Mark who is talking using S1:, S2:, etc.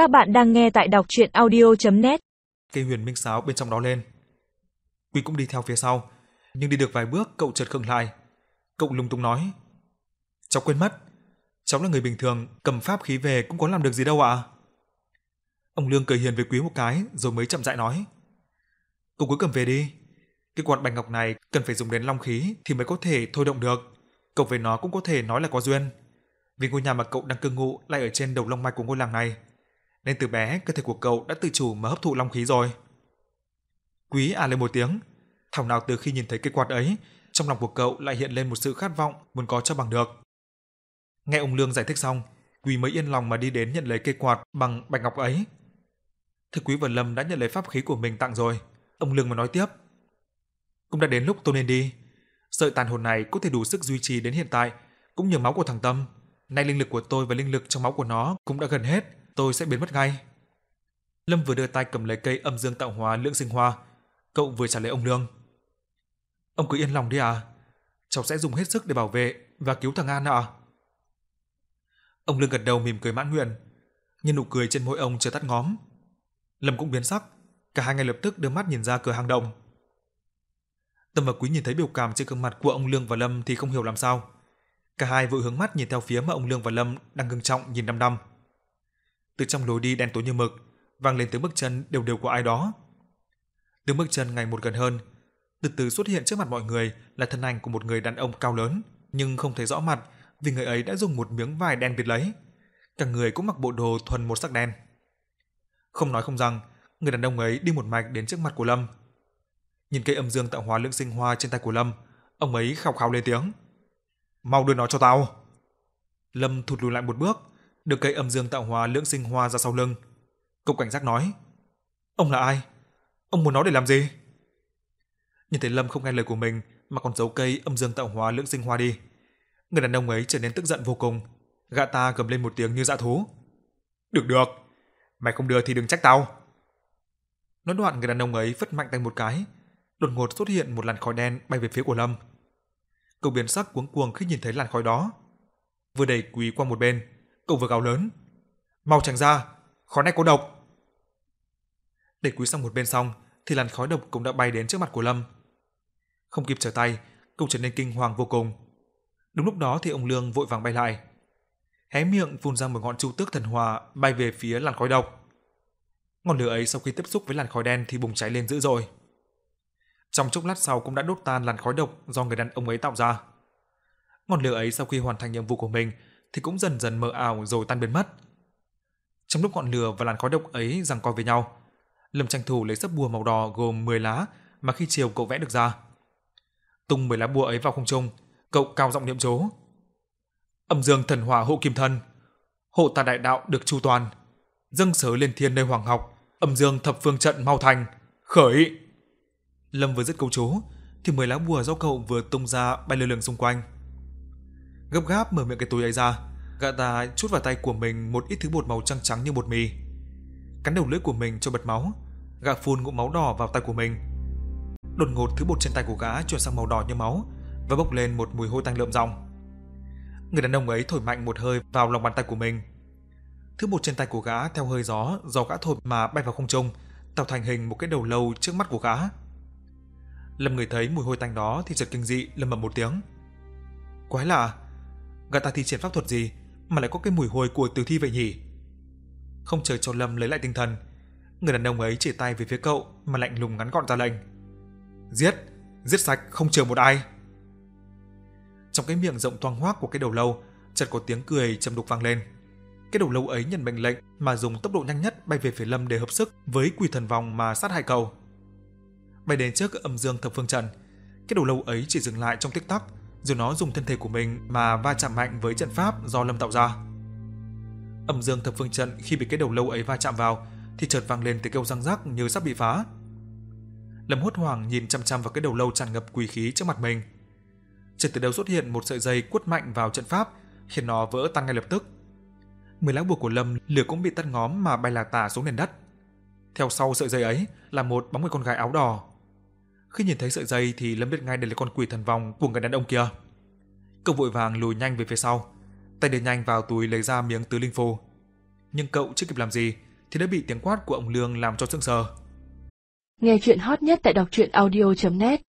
S1: Các bạn đang nghe tại đọc chuyện audio.net
S2: Cây huyền minh sáo bên trong đó lên. Quý cũng đi theo phía sau, nhưng đi được vài bước cậu chợt khựng lại. Cậu lung tung nói. Cháu quên mất, cháu là người bình thường, cầm pháp khí về cũng có làm được gì đâu ạ. Ông Lương cười hiền với Quý một cái rồi mới chậm rãi nói. Cậu cứ cầm về đi. Cái quạt bạch ngọc này cần phải dùng đến long khí thì mới có thể thôi động được. Cậu về nó cũng có thể nói là có duyên. Vì ngôi nhà mà cậu đang cư ngụ lại ở trên đầu long mạch của ngôi làng này, nên từ bé cơ thể của cậu đã tự chủ mà hấp thụ long khí rồi. Quý à lên một tiếng, thảo nào từ khi nhìn thấy cây quạt ấy, trong lòng của cậu lại hiện lên một sự khát vọng muốn có cho bằng được. Nghe ông Lương giải thích xong, Quý mới yên lòng mà đi đến nhận lấy cây quạt bằng bạch ngọc ấy. Thưa Quý và Lâm đã nhận lấy pháp khí của mình tặng rồi, ông Lương mà nói tiếp. Cũng đã đến lúc tôi nên đi. Sợi tàn hồn này có thể đủ sức duy trì đến hiện tại, cũng nhờ máu của thằng Tâm. Nay linh lực của tôi và linh lực trong máu của nó cũng đã gần hết, tôi sẽ biến mất ngay. Lâm vừa đưa tay cầm lấy cây âm dương tạo hóa lưỡng sinh hoa, cậu vừa trả lời ông Lương. Ông cứ yên lòng đi à, cháu sẽ dùng hết sức để bảo vệ và cứu thằng An ạ. Ông Lương gật đầu mỉm cười mãn nguyện, nhưng nụ cười trên môi ông chưa tắt ngóm. Lâm cũng biến sắc, cả hai ngay lập tức đưa mắt nhìn ra cửa hang động. Tâm và Quý nhìn thấy biểu cảm trên gương mặt của ông Lương và Lâm thì không hiểu làm sao. Cả hai vội hướng mắt nhìn theo phía mà ông Lương và Lâm đang ngưng trọng nhìn đăm đăm. Từ trong lối đi đen tối như mực, vang lên tiếng bước chân đều đều của ai đó. Tiếng bước chân ngày một gần hơn, từ từ xuất hiện trước mặt mọi người là thân ảnh của một người đàn ông cao lớn, nhưng không thấy rõ mặt vì người ấy đã dùng một miếng vải đen bịt lấy. Cả người cũng mặc bộ đồ thuần một sắc đen. Không nói không rằng, người đàn ông ấy đi một mạch đến trước mặt của Lâm. Nhìn cây âm dương tạo hóa lưỡng sinh hoa trên tay của Lâm, ông ấy khao khao lên tiếng. Mau đưa nó cho tao. Lâm thụt lùi lại một bước, được cây âm dương tạo hóa lưỡng sinh hoa ra sau lưng. Cậu cảnh giác nói. Ông là ai? Ông muốn nó để làm gì? Nhìn thấy Lâm không nghe lời của mình mà còn giấu cây âm dương tạo hóa lưỡng sinh hoa đi. Người đàn ông ấy trở nên tức giận vô cùng. Gã ta gầm lên một tiếng như dã thú. Được được, mày không đưa thì đừng trách tao. Nói đoạn người đàn ông ấy phất mạnh tay một cái, đột ngột xuất hiện một làn khói đen bay về phía của Lâm. Cậu biến sắc cuống cuồng khi nhìn thấy làn khói đó. Vừa đẩy Quý qua một bên, cậu vừa gào lớn: "Mau tránh ra, khói này có độc!" để Quý sang một bên xong, thì làn khói độc cũng đã bay đến trước mặt của Lâm. Không kịp trở tay, cậu trở nên kinh hoàng vô cùng. Đúng lúc đó thì ông Lương vội vàng bay lại, hé miệng phun ra một ngọn chu tước thần hòa bay về phía làn khói độc. Ngọn lửa ấy sau khi tiếp xúc với làn khói đen thì bùng cháy lên dữ dội. Trong chốc lát sau cũng đã đốt tan làn khói độc do người đàn ông ấy tạo ra. Ngọn lửa ấy sau khi hoàn thành nhiệm vụ của mình thì cũng dần dần mờ ảo rồi tan biến mất. Trong lúc ngọn lửa và làn khói độc ấy giằng co với nhau, Lâm tranh thủ lấy sấp bùa màu đỏ gồm 10 lá mà khi chiều cậu vẽ được ra. Tung 10 lá bùa ấy vào không trung, cậu cao giọng niệm chú. Âm dương thần hỏa hộ kim thân, hộ Tà đại đạo được chu toàn, dâng sớ lên thiên nơi hoàng học, âm dương thập phương trận mau thành, khởi. Lâm vừa dứt câu chú thì mười lá bùa do cậu vừa tung ra bay lơ lửng xung quanh. Gấp gáp mở miệng cái túi ấy ra, gã ta chút vào tay của mình một ít thứ bột màu trắng trắng như bột mì. Cắn đầu lưỡi của mình cho bật máu, gã phun ngụm máu đỏ vào tay của mình. Đột ngột thứ bột trên tay của gã chuyển sang màu đỏ như máu và bốc lên một mùi hôi tanh lợm ròng. Người đàn ông ấy thổi mạnh một hơi vào lòng bàn tay của mình. Thứ bột trên tay của gã theo hơi gió do gã thổi mà bay vào không trung, tạo thành hình một cái đầu lâu trước mắt của gã. Lâm người thấy mùi hôi tanh đó thì giật kinh dị lầm bầm một tiếng. Quái lạ, gã ta thi triển pháp thuật gì mà lại có cái mùi hôi của tử thi vậy nhỉ? Không chờ cho Lâm lấy lại tinh thần, người đàn ông ấy chỉ tay về phía cậu mà lạnh lùng ngắn gọn ra lệnh. Giết, giết sạch không chờ một ai. Trong cái miệng rộng toang hoác của cái đầu lâu, chợt có tiếng cười trầm đục vang lên. Cái đầu lâu ấy nhận mệnh lệnh mà dùng tốc độ nhanh nhất bay về phía Lâm để hợp sức với quỷ thần vòng mà sát hại cậu bay đến trước âm dương thập phương trận. Cái đầu lâu ấy chỉ dừng lại trong tích tắc, rồi nó dùng thân thể của mình mà va chạm mạnh với trận pháp do Lâm tạo ra. Âm dương thập phương trận khi bị cái đầu lâu ấy va chạm vào thì chợt vang lên tiếng kêu răng rắc như sắp bị phá. Lâm hốt hoảng nhìn chăm chăm vào cái đầu lâu tràn ngập quỷ khí trước mặt mình. Chợt từ đâu xuất hiện một sợi dây quất mạnh vào trận pháp, khiến nó vỡ tan ngay lập tức. Mười lá bùa của Lâm lửa cũng bị tắt ngóm mà bay lạc tả xuống nền đất. Theo sau sợi dây ấy là một bóng người con gái áo đỏ khi nhìn thấy sợi dây thì Lâm biết ngay đây là con quỷ thần vòng của người đàn ông kia. Cậu vội vàng lùi nhanh về phía sau, tay đưa nhanh vào túi lấy ra miếng tứ linh phù. Nhưng cậu chưa kịp làm gì thì đã bị tiếng quát của ông Lương làm cho sững sờ.
S3: Nghe chuyện hot nhất tại đọc truyện audio.net